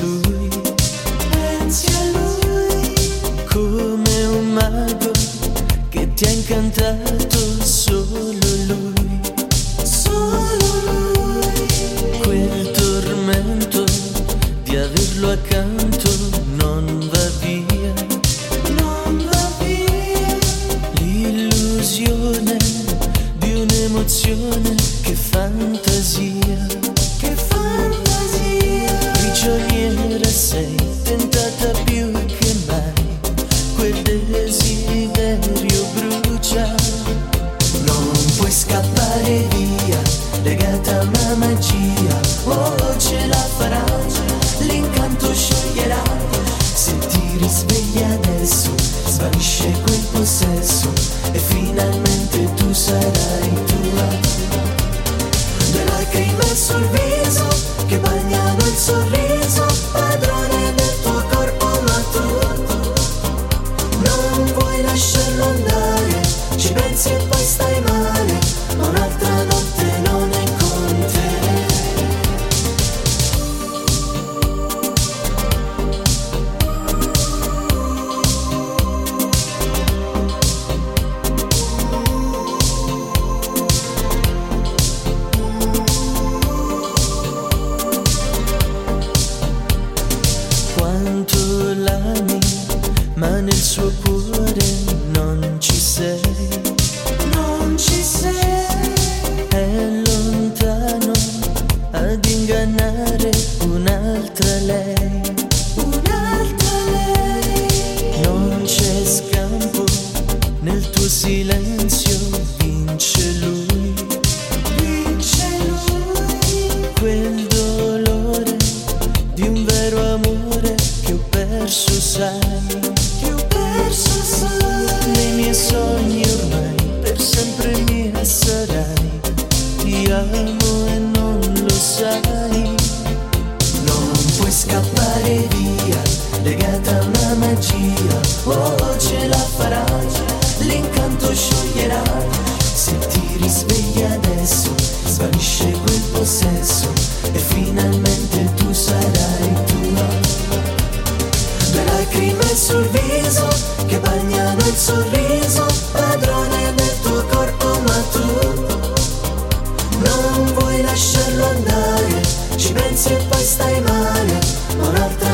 lui, pensi a lui come un mago che ti ha incantato solo lui, solo lui. Quel tormento di averlo accanto non va via, non va via. L'illusione di un'emozione che fantasia. Due lacrime sul viso che bagnano il sorriso, padrone del tuo corpo, ma tu non vuoi lasciarlo andare, silenzio, vince lui. Vince lui. Quel dolore di un vero amore che ho perso, sai. Che ho perso, sai. Nei miei sogni ormai per sempre mia sarai. Ti amo e non lo sai. Non puoi scappare via, legata a una magia. Andare, ci pensi e poi stai male, ma un'altra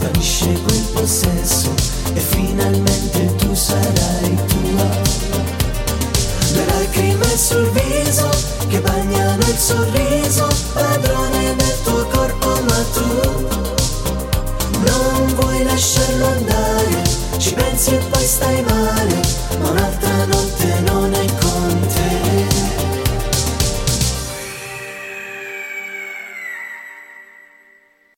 svanisce quel possesso e finalmente tu sarai tua. Due lacrime sul viso che bagnano il sorriso, padrone del tuo corpo, ma tu non vuoi lasciarlo andare, ci pensi e poi stai male, ma notte